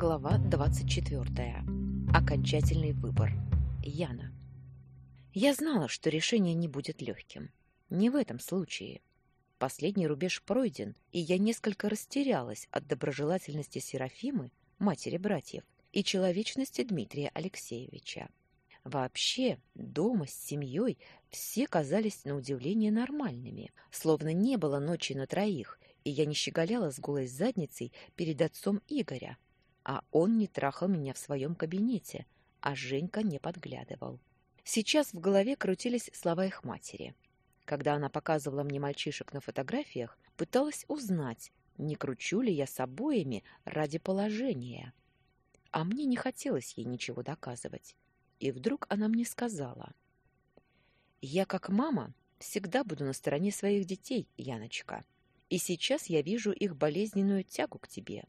Глава 24. Окончательный выбор. Яна. Я знала, что решение не будет легким. Не в этом случае. Последний рубеж пройден, и я несколько растерялась от доброжелательности Серафимы, матери братьев, и человечности Дмитрия Алексеевича. Вообще, дома с семьей все казались на удивление нормальными, словно не было ночи на троих, и я не щеголяла с голой задницей перед отцом Игоря, а он не трахал меня в своем кабинете, а Женька не подглядывал. Сейчас в голове крутились слова их матери. Когда она показывала мне мальчишек на фотографиях, пыталась узнать, не кручу ли я с обоими ради положения. А мне не хотелось ей ничего доказывать. И вдруг она мне сказала. «Я, как мама, всегда буду на стороне своих детей, Яночка. И сейчас я вижу их болезненную тягу к тебе.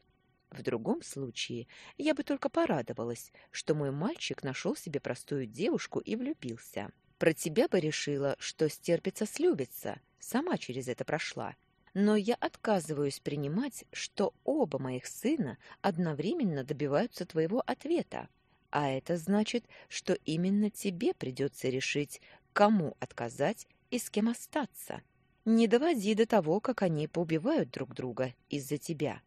В другом случае я бы только порадовалась, что мой мальчик нашел себе простую девушку и влюбился. Про тебя бы решила, что стерпится-слюбится, сама через это прошла. Но я отказываюсь принимать, что оба моих сына одновременно добиваются твоего ответа. А это значит, что именно тебе придется решить, кому отказать и с кем остаться. Не доводи до того, как они поубивают друг друга из-за тебя.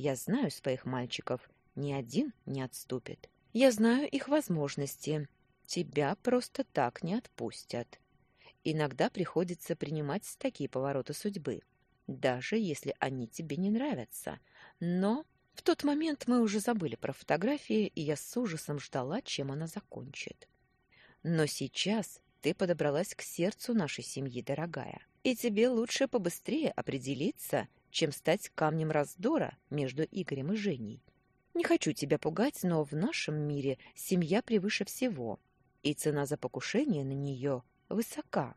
Я знаю своих мальчиков, ни один не отступит. Я знаю их возможности. Тебя просто так не отпустят. Иногда приходится принимать такие повороты судьбы, даже если они тебе не нравятся. Но в тот момент мы уже забыли про фотографии, и я с ужасом ждала, чем она закончит. Но сейчас ты подобралась к сердцу нашей семьи, дорогая, и тебе лучше побыстрее определиться, чем стать камнем раздора между Игорем и Женей. Не хочу тебя пугать, но в нашем мире семья превыше всего, и цена за покушение на нее высока.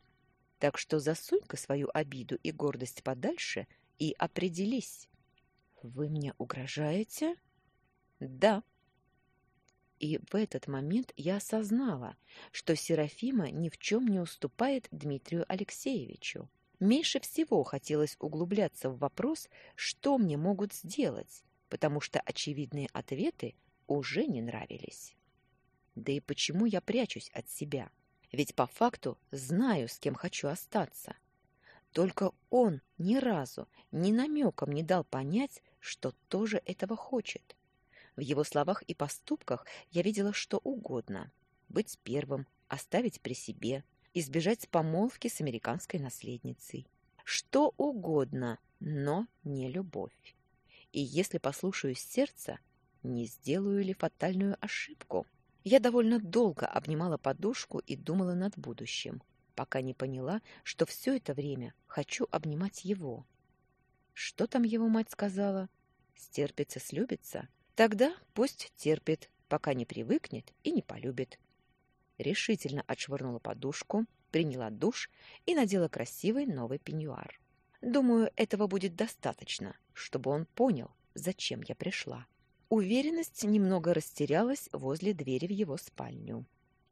Так что засунь-ка свою обиду и гордость подальше и определись. Вы мне угрожаете? Да. И в этот момент я осознала, что Серафима ни в чем не уступает Дмитрию Алексеевичу. Меньше всего хотелось углубляться в вопрос, что мне могут сделать, потому что очевидные ответы уже не нравились. Да и почему я прячусь от себя? Ведь по факту знаю, с кем хочу остаться. Только он ни разу, ни намеком не дал понять, что тоже этого хочет. В его словах и поступках я видела что угодно. Быть первым, оставить при себе, избежать помолвки с американской наследницей. Что угодно, но не любовь. И если послушаюсь сердца, не сделаю ли фатальную ошибку? Я довольно долго обнимала подушку и думала над будущим, пока не поняла, что все это время хочу обнимать его. Что там его мать сказала? Стерпится, слюбится? Тогда пусть терпит, пока не привыкнет и не полюбит. Решительно отшвырнула подушку, приняла душ и надела красивый новый пеньюар. Думаю, этого будет достаточно, чтобы он понял, зачем я пришла. Уверенность немного растерялась возле двери в его спальню.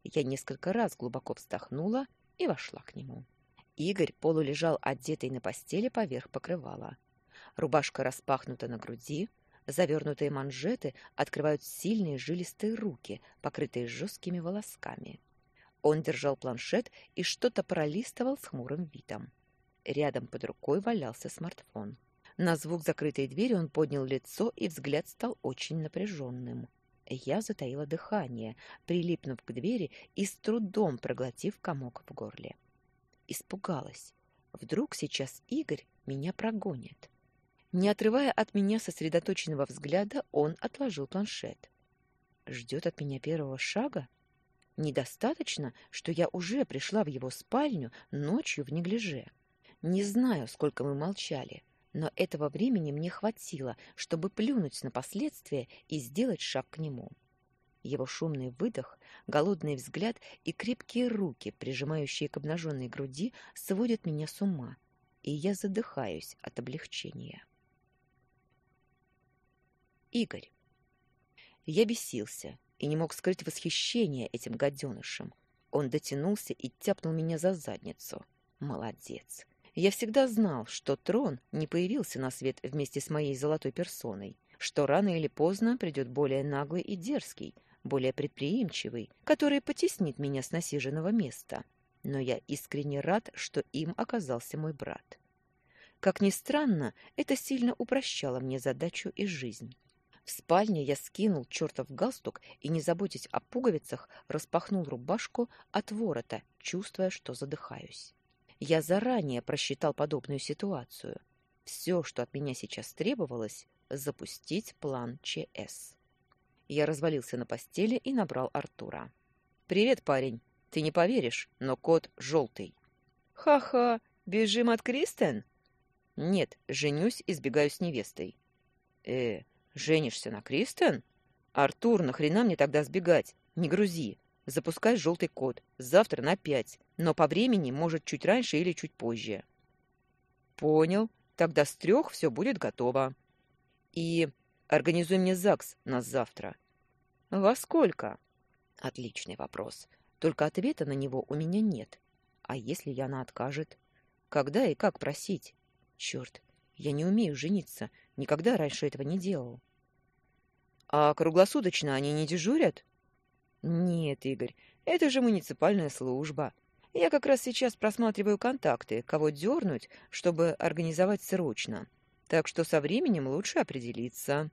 Я несколько раз глубоко вздохнула и вошла к нему. Игорь полулежал одетый на постели поверх покрывала. Рубашка распахнута на груди, завернутые манжеты открывают сильные жилистые руки, покрытые жесткими волосками. Он держал планшет и что-то пролистывал с хмурым видом. Рядом под рукой валялся смартфон. На звук закрытой двери он поднял лицо, и взгляд стал очень напряженным. Я затаила дыхание, прилипнув к двери и с трудом проглотив комок в горле. Испугалась. Вдруг сейчас Игорь меня прогонит. Не отрывая от меня сосредоточенного взгляда, он отложил планшет. Ждет от меня первого шага? Недостаточно, что я уже пришла в его спальню ночью в неглиже. Не знаю, сколько мы молчали, но этого времени мне хватило, чтобы плюнуть на последствия и сделать шаг к нему. Его шумный выдох, голодный взгляд и крепкие руки, прижимающие к обнаженной груди, сводят меня с ума, и я задыхаюсь от облегчения. Игорь. Я бесился, и не мог скрыть восхищение этим гаденышем. Он дотянулся и тяпнул меня за задницу. Молодец. Я всегда знал, что трон не появился на свет вместе с моей золотой персоной. что рано или поздно придет более наглый и дерзкий, более предприимчивый, который потеснит меня с насиженного места. Но я искренне рад, что им оказался мой брат. Как ни странно, это сильно упрощало мне задачу и жизнь. В спальне я скинул чертов галстук и, не заботясь о пуговицах, распахнул рубашку от ворота, чувствуя, что задыхаюсь. Я заранее просчитал подобную ситуацию. Все, что от меня сейчас требовалось, запустить план ЧС. Я развалился на постели и набрал Артура. «Привет, парень. Ты не поверишь, но кот желтый». «Ха-ха, бежим от Кристен?» «Нет, женюсь и сбегаю с невестой». «Э, женишься на Кристен?» «Артур, нахрена мне тогда сбегать? Не грузи. Запускай желтый код. Завтра на пять. Но по времени, может, чуть раньше или чуть позже». «Понял. Тогда с трех все будет готово». «И организуй мне ЗАГС на завтра». «Во сколько?» «Отличный вопрос. Только ответа на него у меня нет. А если Яна откажет? Когда и как просить?» Черт, я не умею жениться, никогда раньше этого не делал. А круглосуточно они не дежурят? Нет, Игорь, это же муниципальная служба. Я как раз сейчас просматриваю контакты, кого дернуть, чтобы организовать срочно. Так что со временем лучше определиться.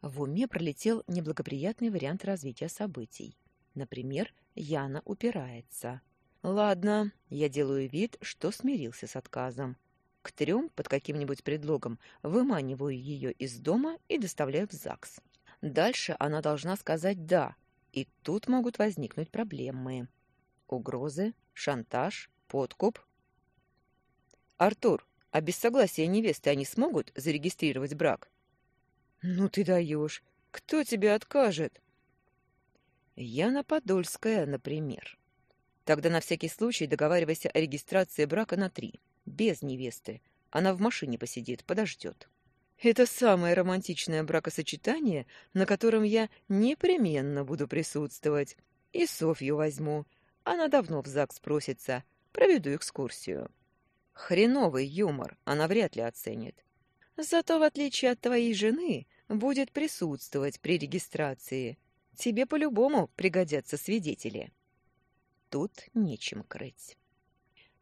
В уме пролетел неблагоприятный вариант развития событий. Например, Яна упирается. Ладно, я делаю вид, что смирился с отказом. К трем под каким-нибудь предлогом выманиваю ее из дома и доставляю в ЗАГС. Дальше она должна сказать «да», и тут могут возникнуть проблемы. Угрозы, шантаж, подкуп. «Артур, а без согласия невесты они смогут зарегистрировать брак?» «Ну ты даешь! Кто тебе откажет?» «Яна Подольская, например. Тогда на всякий случай договаривайся о регистрации брака на три без невесты. Она в машине посидит, подождет. Это самое романтичное бракосочетание, на котором я непременно буду присутствовать. И Софью возьму. Она давно в ЗАГС просится. Проведу экскурсию. Хреновый юмор она вряд ли оценит. Зато, в отличие от твоей жены, будет присутствовать при регистрации. Тебе по-любому пригодятся свидетели. Тут нечем крыть.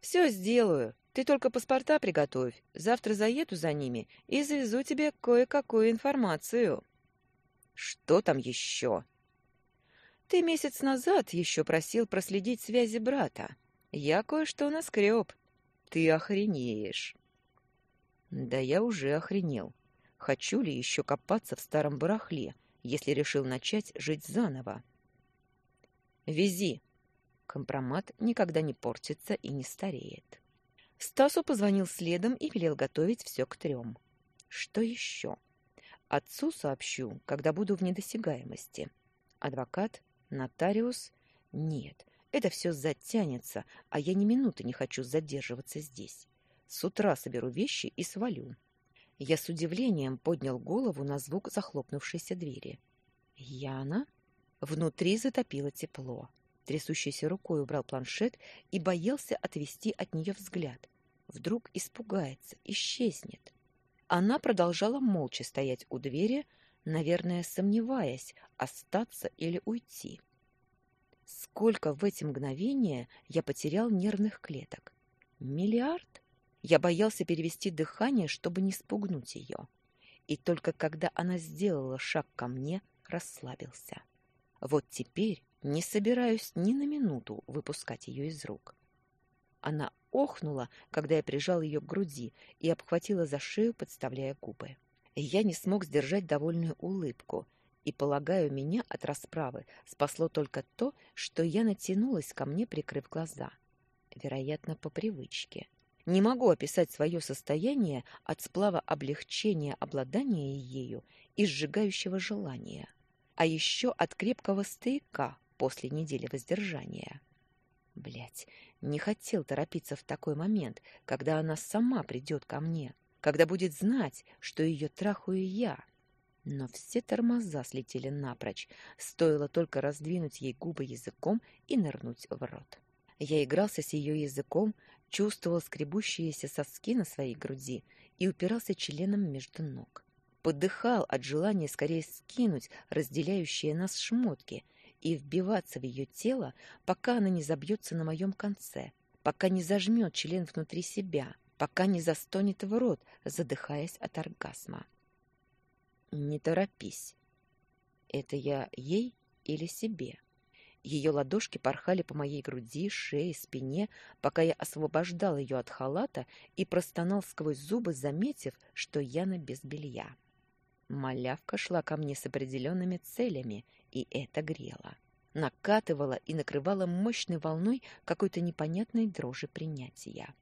Все сделаю, ты только паспорта приготовь. Завтра заеду за ними и завезу тебе кое-какую информацию. Что там еще? Ты месяц назад еще просил проследить связи брата. Я кое-что наскреб. Ты охренеешь. Да я уже охренел. Хочу ли еще копаться в старом барахле, если решил начать жить заново? Вези. Компромат никогда не портится и не стареет. Стасу позвонил следом и велел готовить все к трем. Что еще? Отцу сообщу, когда буду в недосягаемости. Адвокат? Нотариус? Нет, это все затянется, а я ни минуты не хочу задерживаться здесь. С утра соберу вещи и свалю. Я с удивлением поднял голову на звук захлопнувшейся двери. Яна? Внутри затопило тепло. Трясущейся рукой убрал планшет и боялся отвести от нее взгляд. Вдруг испугается, исчезнет. Она продолжала молча стоять у двери, наверное, сомневаясь, остаться или уйти. Сколько в эти мгновения я потерял нервных клеток? Миллиард? Я боялся перевести дыхание, чтобы не спугнуть ее. И только когда она сделала шаг ко мне, расслабился. Вот теперь не собираюсь ни на минуту выпускать ее из рук. Она охнула, когда я прижал ее к груди и обхватила за шею, подставляя губы. Я не смог сдержать довольную улыбку, и, полагаю, меня от расправы спасло только то, что я натянулась ко мне, прикрыв глаза. Вероятно, по привычке. Не могу описать свое состояние от сплава облегчения обладания ею и сжигающего желания, а еще от крепкого стояка, после недели воздержания. Блять, не хотел торопиться в такой момент, когда она сама придет ко мне, когда будет знать, что ее трахаю я. Но все тормоза слетели напрочь, стоило только раздвинуть ей губы языком и нырнуть в рот. Я игрался с ее языком, чувствовал скребущиеся соски на своей груди и упирался членом между ног. подыхал от желания скорее скинуть разделяющие нас шмотки и вбиваться в ее тело, пока она не забьется на моем конце, пока не зажмет член внутри себя, пока не застонет в рот, задыхаясь от оргазма. «Не торопись. Это я ей или себе?» Ее ладошки порхали по моей груди, шее, спине, пока я освобождал ее от халата и простонал сквозь зубы, заметив, что Яна без белья. Малявка шла ко мне с определенными целями, и это грело. Накатывала и накрывала мощной волной какой-то непонятной дрожи принятия.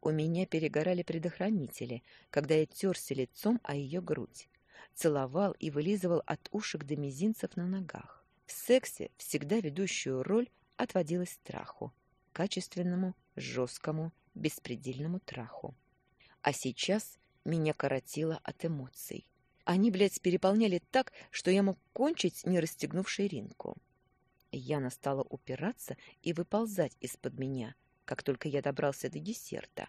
У меня перегорали предохранители, когда я терся лицом о ее грудь, целовал и вылизывал от ушек до мизинцев на ногах. В сексе всегда ведущую роль отводилась страху, качественному, жесткому, беспредельному траху. А сейчас меня коротило от эмоций. Они, блядь, переполняли так, что я мог кончить, не расстегнув ширинку. Яна стала упираться и выползать из-под меня, как только я добрался до десерта,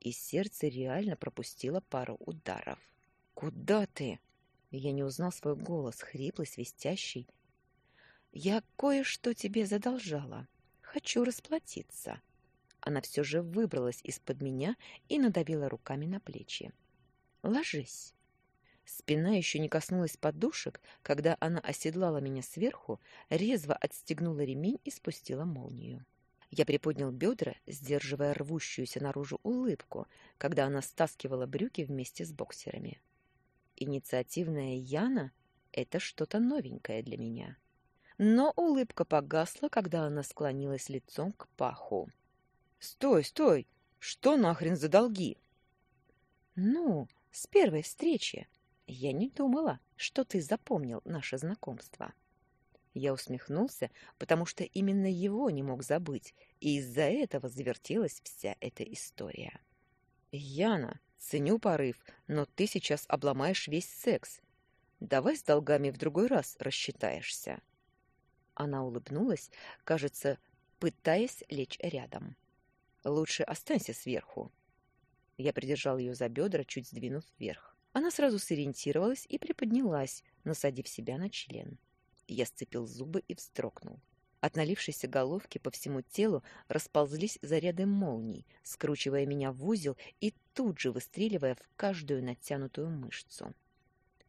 и сердце реально пропустило пару ударов. «Куда ты?» Я не узнал свой голос, хриплый, свистящий, я кое-что тебе задолжала. Хочу расплатиться. Она все же выбралась из-под меня и надавила руками на плечи. Ложись. Спина еще не коснулась подушек, когда она оседлала меня сверху, резво отстегнула ремень и спустила молнию. Я приподнял бедра, сдерживая рвущуюся наружу улыбку, когда она стаскивала брюки вместе с боксерами. Инициативная Яна — это что-то новенькое для меня но улыбка погасла, когда она склонилась лицом к паху. «Стой, стой! Что нахрен за долги?» «Ну, с первой встречи. Я не думала, что ты запомнил наше знакомство». Я усмехнулся, потому что именно его не мог забыть, и из-за этого завертелась вся эта история. «Яна, ценю порыв, но ты сейчас обломаешь весь секс. Давай с долгами в другой раз рассчитаешься». Она улыбнулась, кажется, пытаясь лечь рядом. «Лучше останься сверху». Я придержал ее за бедра, чуть сдвинув вверх. Она сразу сориентировалась и приподнялась, насадив себя на член. Я сцепил зубы и встрогнул. От налившейся головки по всему телу расползлись заряды молний, скручивая меня в узел и тут же выстреливая в каждую натянутую мышцу.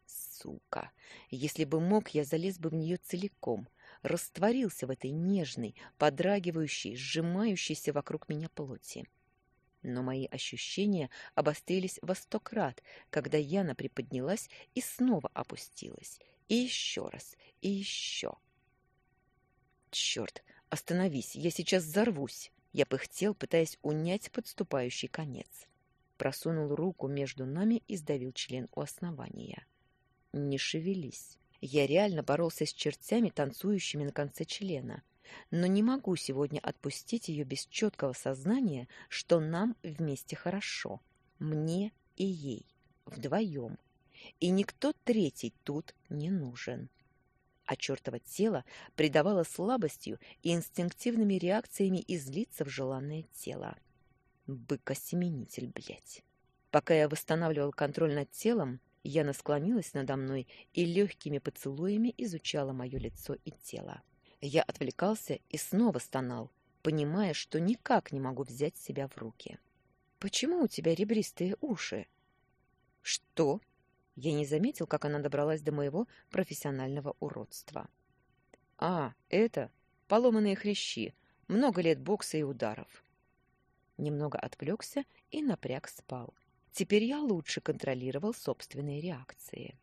Сука! Если бы мог, я залез бы в нее целиком, растворился в этой нежной, подрагивающей, сжимающейся вокруг меня плоти. Но мои ощущения обострились во сто крат, когда Яна приподнялась и снова опустилась. И еще раз, и еще. Черт, остановись, я сейчас взорвусь. Я пыхтел, пытаясь унять подступающий конец. Просунул руку между нами и сдавил член у основания. Не шевелись. Я реально боролся с чертями, танцующими на конце члена, но не могу сегодня отпустить ее без четкого сознания, что нам вместе хорошо, мне и ей, вдвоем, и никто третий тут не нужен. А чертово тело придавало слабостью и инстинктивными реакциями излиться в желанное тело. Быкосеменитель, блядь. Пока я восстанавливал контроль над телом, Яна склонилась надо мной и легкими поцелуями изучала мое лицо и тело. Я отвлекался и снова стонал, понимая, что никак не могу взять себя в руки. «Почему у тебя ребристые уши?» «Что?» Я не заметил, как она добралась до моего профессионального уродства. «А, это поломанные хрящи, много лет бокса и ударов». Немного отвлекся и напряг спал. Теперь я лучше контролировал собственные реакции.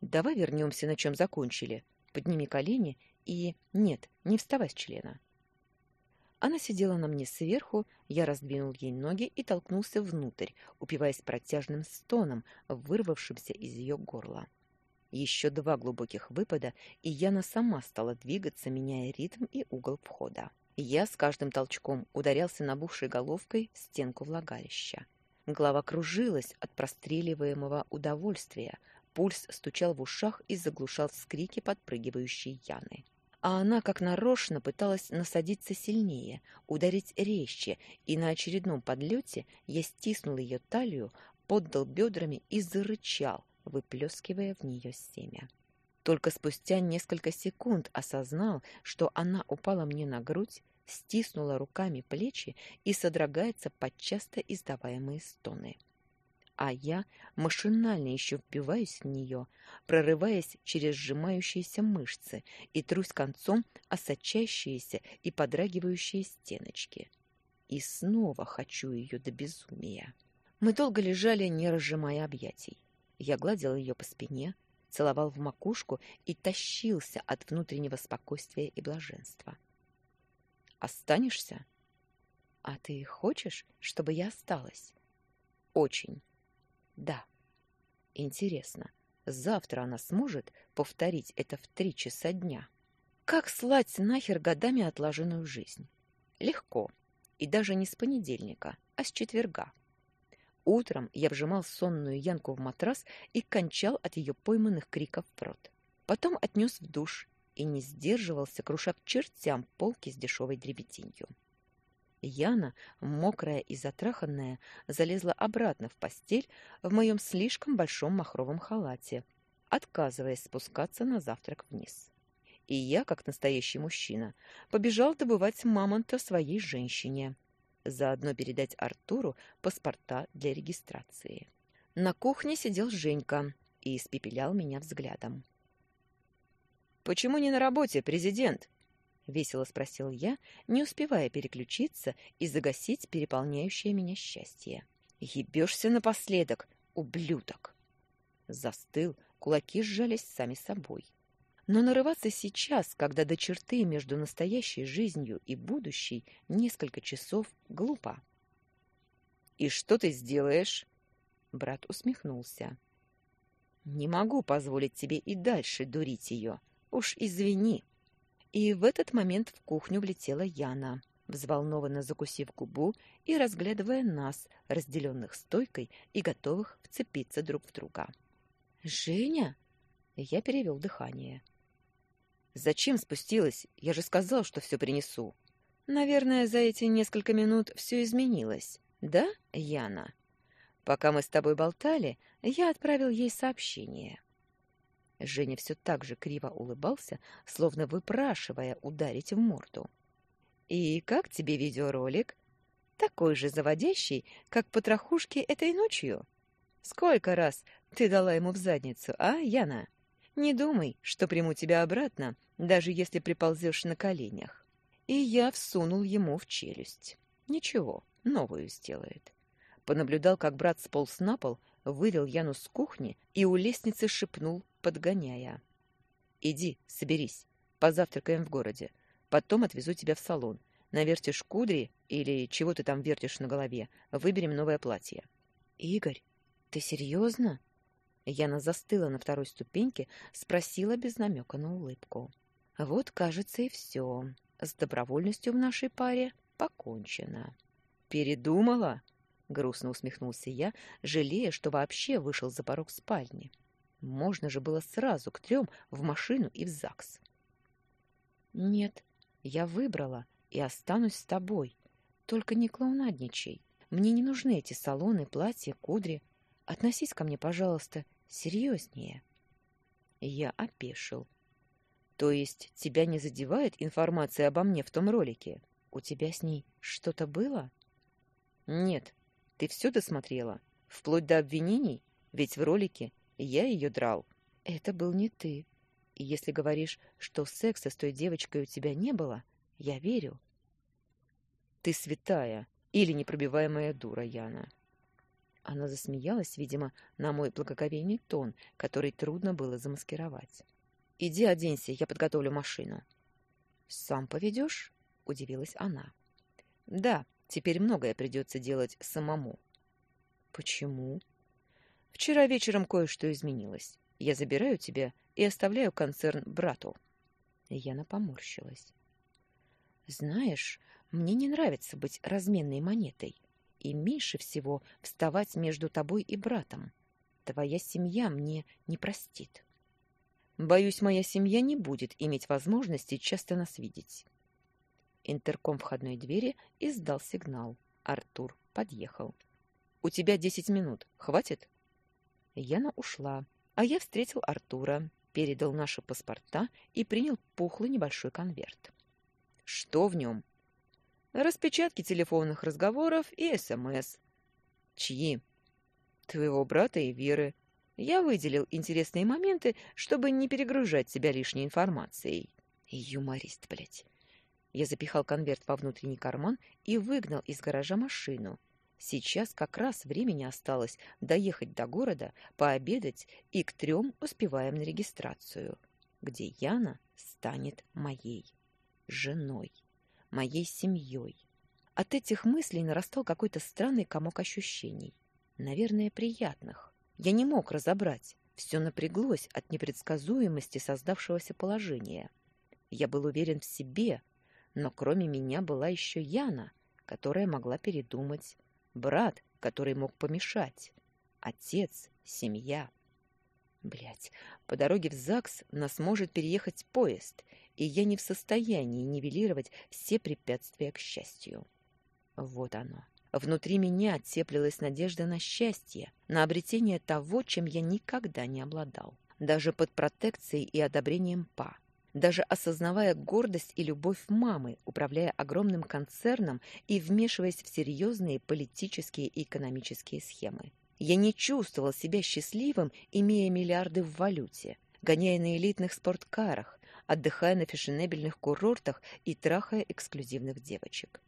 Давай вернемся, на чем закончили. Подними колени и... Нет, не вставай с члена. Она сидела на мне сверху, я раздвинул ей ноги и толкнулся внутрь, упиваясь протяжным стоном, вырвавшимся из ее горла. Еще два глубоких выпада, и Яна сама стала двигаться, меняя ритм и угол входа. Я с каждым толчком ударялся набухшей головкой в стенку влагалища. Голова кружилась от простреливаемого удовольствия, пульс стучал в ушах и заглушал вскрики подпрыгивающей Яны. А она, как нарочно, пыталась насадиться сильнее, ударить резче, и на очередном подлете я стиснул ее талию, поддал бедрами и зарычал, выплескивая в нее семя. Только спустя несколько секунд осознал, что она упала мне на грудь, стиснула руками плечи и содрогается под часто издаваемые стоны. А я машинально еще впиваюсь в нее, прорываясь через сжимающиеся мышцы и трусь концом о сочащиеся и подрагивающие стеночки. И снова хочу ее до безумия. Мы долго лежали, не разжимая объятий. Я гладил ее по спине, целовал в макушку и тащился от внутреннего спокойствия и блаженства. «Останешься?» «А ты хочешь, чтобы я осталась?» «Очень». «Да». «Интересно, завтра она сможет повторить это в три часа дня?» «Как слать нахер годами отлаженную жизнь?» «Легко. И даже не с понедельника, а с четверга». Утром я вжимал сонную Янку в матрас и кончал от ее пойманных криков в рот. Потом отнес в душ и не сдерживался, круша к чертям полки с дешевой дребеденью. Яна, мокрая и затраханная, залезла обратно в постель в моем слишком большом махровом халате, отказываясь спускаться на завтрак вниз. И я, как настоящий мужчина, побежал добывать мамонта своей женщине — заодно передать Артуру паспорта для регистрации. На кухне сидел Женька и испепелял меня взглядом. «Почему не на работе, президент?» — весело спросил я, не успевая переключиться и загасить переполняющее меня счастье. «Ебешься напоследок, ублюдок!» Застыл, кулаки сжались сами собой. Но нарываться сейчас, когда до черты между настоящей жизнью и будущей несколько часов, глупо. «И что ты сделаешь?» Брат усмехнулся. «Не могу позволить тебе и дальше дурить ее. Уж извини». И в этот момент в кухню влетела Яна, взволнованно закусив губу и разглядывая нас, разделенных стойкой и готовых вцепиться друг в друга. «Женя?» Я перевел дыхание. Зачем спустилась? Я же сказал, что все принесу. Наверное, за эти несколько минут все изменилось. Да, Яна? Пока мы с тобой болтали, я отправил ей сообщение. Женя все так же криво улыбался, словно выпрашивая ударить в морду. «И как тебе видеоролик? Такой же заводящий, как потрохушки этой ночью? Сколько раз ты дала ему в задницу, а, Яна?» Не думай, что приму тебя обратно, даже если приползешь на коленях. И я всунул ему в челюсть. Ничего, новую сделает. Понаблюдал, как брат сполз на пол, вывел Яну с кухни и у лестницы шепнул, подгоняя. «Иди, соберись, позавтракаем в городе. Потом отвезу тебя в салон. Навертишь кудри или чего ты там вертишь на голове, выберем новое платье». «Игорь, ты серьезно?» Яна застыла на второй ступеньке, спросила без намека на улыбку. «Вот, кажется, и все. С добровольностью в нашей паре покончено». «Передумала?» — грустно усмехнулся я, жалея, что вообще вышел за порог спальни. Можно же было сразу к трем в машину и в ЗАГС. «Нет, я выбрала и останусь с тобой. Только не клоунадничай. Мне не нужны эти салоны, платья, кудри. Относись ко мне, пожалуйста, серьезнее. Я опешил. То есть тебя не задевает информация обо мне в том ролике? У тебя с ней что-то было? Нет. Ты все досмотрела? Вплоть до обвинений? Ведь в ролике я ее драл. Это был не ты. И если говоришь, что секса с той девочкой у тебя не было, я верю. Ты святая или непробиваемая дура, Яна. Она засмеялась, видимо, на мой благоговейный тон, который трудно было замаскировать. «Иди оденься, я подготовлю машину». «Сам поведешь?» — удивилась она. «Да, теперь многое придется делать самому». «Почему?» «Вчера вечером кое-что изменилось. Я забираю тебя и оставляю концерн брату». Яна поморщилась. «Знаешь, мне не нравится быть разменной монетой и меньше всего вставать между тобой и братом. Твоя семья мне не простит. Боюсь, моя семья не будет иметь возможности часто нас видеть. Интерком входной двери издал сигнал. Артур подъехал. «У тебя десять минут. Хватит?» Яна ушла, А я встретил Артура, передал наши паспорта и принял пухлый небольшой конверт. Что в нем? Распечатки телефонных разговоров и СМС. Чьи? Твоего брата и Веры. Я выделил интересные моменты, чтобы не перегружать себя лишней информацией. Юморист, блядь. Я запихал конверт во внутренний карман и выгнал из гаража машину. Сейчас как раз времени осталось доехать до города, пообедать и к трем успеваем на регистрацию, где Яна станет моей женой, моей семьей. От этих мыслей нарастал какой-то странный комок ощущений. Наверное, приятных. Я не мог разобрать. Все напряглось от непредсказуемости создавшегося положения. Я был уверен в себе, но кроме меня была еще Яна, которая могла передумать, брат, который мог помешать, отец, семья. Блять, по дороге в ЗАГС нас может переехать поезд, и я не в состоянии нивелировать все препятствия к счастью. Вот оно. Внутри меня теплилась надежда на счастье, на обретение того, чем я никогда не обладал. Даже под протекцией и одобрением Па даже осознавая гордость и любовь мамы, управляя огромным концерном и вмешиваясь в серьезные политические и экономические схемы. Я не чувствовал себя счастливым, имея миллиарды в валюте, гоняя на элитных спорткарах, отдыхая на фешенебельных курортах и трахая эксклюзивных девочек.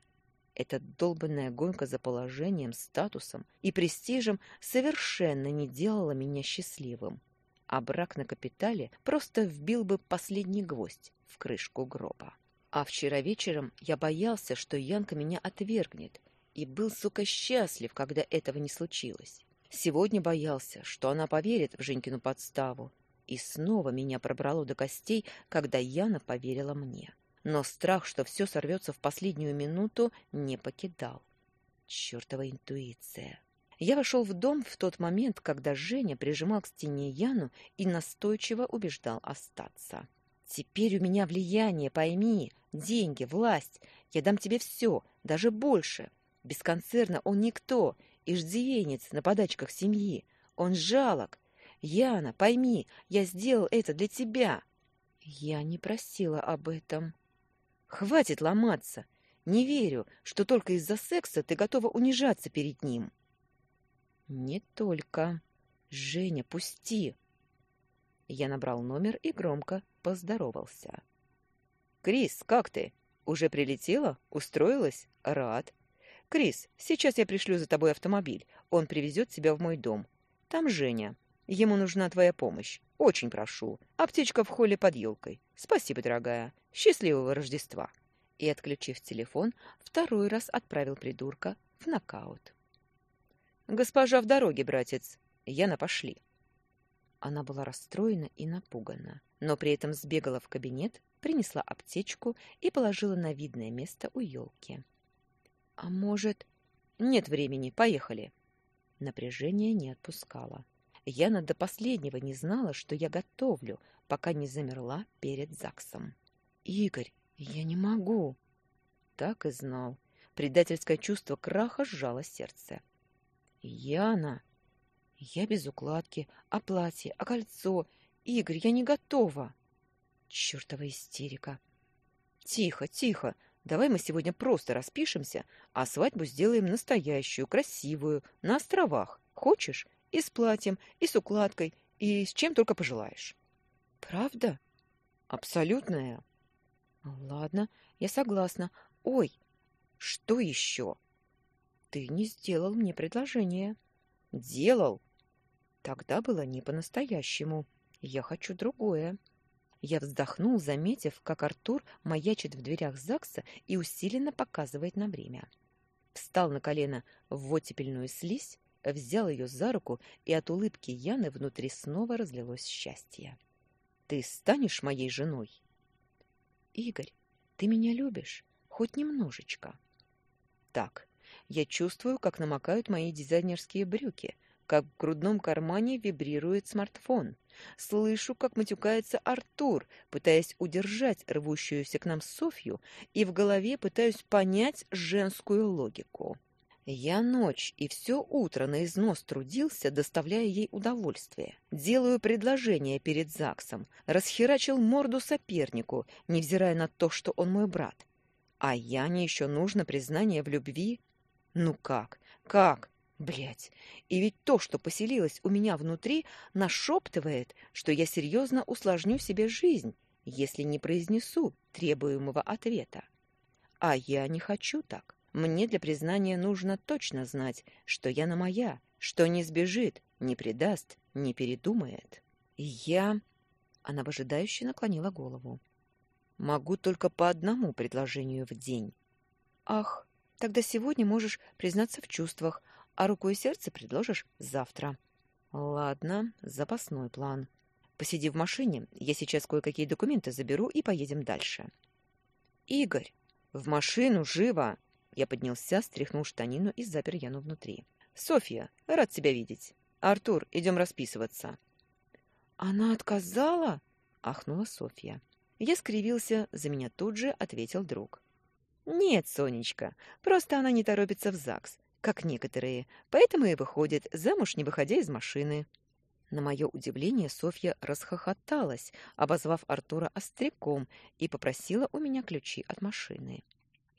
Эта долбанная гонка за положением, статусом и престижем совершенно не делала меня счастливым а брак на капитале просто вбил бы последний гвоздь в крышку гроба. А вчера вечером я боялся, что Янка меня отвергнет, и был, сука, счастлив, когда этого не случилось. Сегодня боялся, что она поверит в Женькину подставу, и снова меня пробрало до костей, когда Яна поверила мне. Но страх, что все сорвется в последнюю минуту, не покидал. Чертова интуиция. Я вошел в дом в тот момент, когда Женя прижимал к стене Яну и настойчиво убеждал остаться. «Теперь у меня влияние, пойми, деньги, власть. Я дам тебе все, даже больше. Без концерна он никто, иждивенец на подачках семьи. Он жалок. Яна, пойми, я сделал это для тебя». Я не просила об этом. «Хватит ломаться. Не верю, что только из-за секса ты готова унижаться перед ним». Не только. Женя, пусти. Я набрал номер и громко поздоровался. Крис, как ты? Уже прилетела? Устроилась? Рад. Крис, сейчас я пришлю за тобой автомобиль. Он привезет тебя в мой дом. Там Женя. Ему нужна твоя помощь. Очень прошу. Аптечка в холле под елкой. Спасибо, дорогая. Счастливого Рождества. И, отключив телефон, второй раз отправил придурка в нокаут. «Госпожа в дороге, братец. Яна, пошли». Она была расстроена и напугана, но при этом сбегала в кабинет, принесла аптечку и положила на видное место у елки. «А может...» «Нет времени, поехали». Напряжение не отпускало. Яна до последнего не знала, что я готовлю, пока не замерла перед ЗАГСом. «Игорь, я не могу!» Так и знал. Предательское чувство краха сжало сердце. Яна, я без укладки, а платье, а кольцо. Игорь, я не готова. Чёртова истерика. Тихо, тихо. Давай мы сегодня просто распишемся, а свадьбу сделаем настоящую, красивую, на островах. Хочешь? И с платьем, и с укладкой, и с чем только пожелаешь. Правда? Абсолютная. Ладно, я согласна. Ой, что еще? Ты не сделал мне предложение. Делал. Тогда было не по-настоящему. Я хочу другое. Я вздохнул, заметив, как Артур маячит в дверях ЗАГСа и усиленно показывает на время. Встал на колено в оттепельную слизь, взял ее за руку, и от улыбки Яны внутри снова разлилось счастье. «Ты станешь моей женой?» «Игорь, ты меня любишь? Хоть немножечко?» «Так, я чувствую, как намокают мои дизайнерские брюки, как в грудном кармане вибрирует смартфон. Слышу, как матюкается Артур, пытаясь удержать рвущуюся к нам Софью, и в голове пытаюсь понять женскую логику. Я ночь и все утро на износ трудился, доставляя ей удовольствие. Делаю предложение перед ЗАГСом, расхерачил морду сопернику, невзирая на то, что он мой брат. А Яне еще нужно признание в любви? Ну как? Как? Блять. И ведь то, что поселилось у меня внутри, нашептывает, что я серьезно усложню себе жизнь, если не произнесу требуемого ответа. А я не хочу так. Мне для признания нужно точно знать, что Яна моя, что не сбежит, не предаст, не передумает. Я... Она выжидающе наклонила голову. Могу только по одному предложению в день. Ах, тогда сегодня можешь признаться в чувствах, а руку и сердце предложишь завтра. Ладно, запасной план. Посиди в машине, я сейчас кое-какие документы заберу и поедем дальше. Игорь, в машину, живо! Я поднялся, стряхнул штанину и запер Яну внутри. «Софья, рад тебя видеть. Артур, идем расписываться». «Она отказала?» — ахнула Софья. Я скривился, за меня тут же ответил друг. «Нет, Сонечка, просто она не торопится в ЗАГС, как некоторые, поэтому и выходит, замуж не выходя из машины». На мое удивление Софья расхохоталась, обозвав Артура остряком, и попросила у меня ключи от машины.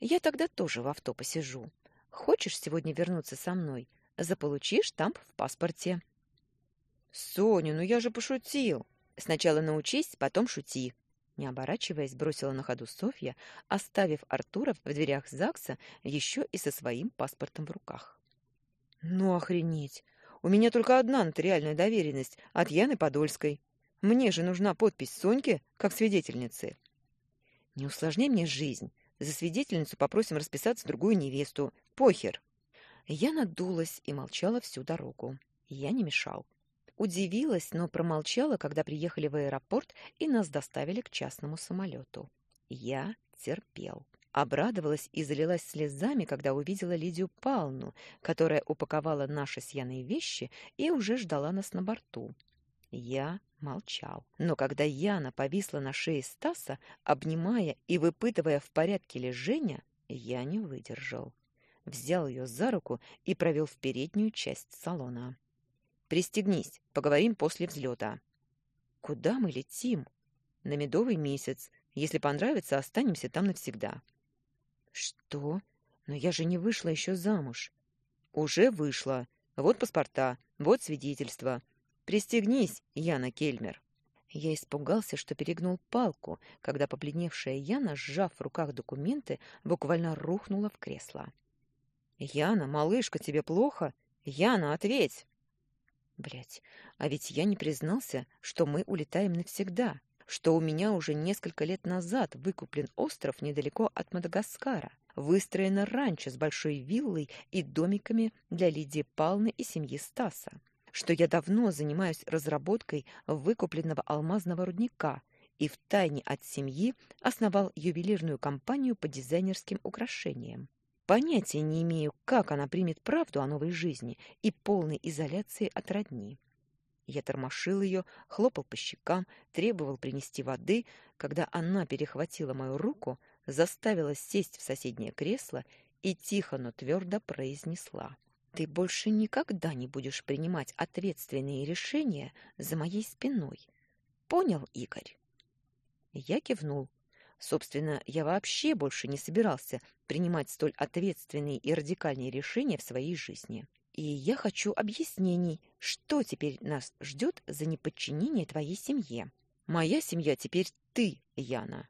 Я тогда тоже в авто посижу. Хочешь сегодня вернуться со мной? Заполучи штамп в паспорте. Соня, ну я же пошутил. Сначала научись, потом шути. Не оборачиваясь, бросила на ходу Софья, оставив Артура в дверях ЗАГСа еще и со своим паспортом в руках. Ну охренеть! У меня только одна нотариальная доверенность от Яны Подольской. Мне же нужна подпись Соньки как свидетельницы. Не усложняй мне жизнь. За свидетельницу попросим расписаться другую невесту. Похер. Я надулась и молчала всю дорогу. Я не мешал. Удивилась, но промолчала, когда приехали в аэропорт и нас доставили к частному самолету. Я терпел. Обрадовалась и залилась слезами, когда увидела Лидию Палну, которая упаковала наши с вещи и уже ждала нас на борту. Я молчал. Но когда Яна повисла на шее Стаса, обнимая и выпытывая, в порядке ли Женя, я не выдержал. Взял ее за руку и провел в переднюю часть салона. «Пристегнись, поговорим после взлета». «Куда мы летим?» «На медовый месяц. Если понравится, останемся там навсегда». «Что? Но я же не вышла еще замуж». «Уже вышла. Вот паспорта, вот свидетельство. Пристегнись, Яна Кельмер. Я испугался, что перегнул палку, когда побледневшая Яна, сжав в руках документы, буквально рухнула в кресло. Яна, малышка, тебе плохо? Яна, ответь. Блять, а ведь я не признался, что мы улетаем навсегда, что у меня уже несколько лет назад выкуплен остров недалеко от Мадагаскара, выстроено ранчо с большой виллой и домиками для Лидии Палны и семьи Стаса что я давно занимаюсь разработкой выкупленного алмазного рудника и втайне от семьи основал ювелирную компанию по дизайнерским украшениям. Понятия не имею, как она примет правду о новой жизни и полной изоляции от родни. Я тормошил ее, хлопал по щекам, требовал принести воды, когда она перехватила мою руку, заставила сесть в соседнее кресло и тихо, но твердо произнесла. Ты больше никогда не будешь принимать ответственные решения за моей спиной. Понял, Игорь? Я кивнул. Собственно, я вообще больше не собирался принимать столь ответственные и радикальные решения в своей жизни. И я хочу объяснений, что теперь нас ждет за неподчинение твоей семье. Моя семья теперь ты, Яна.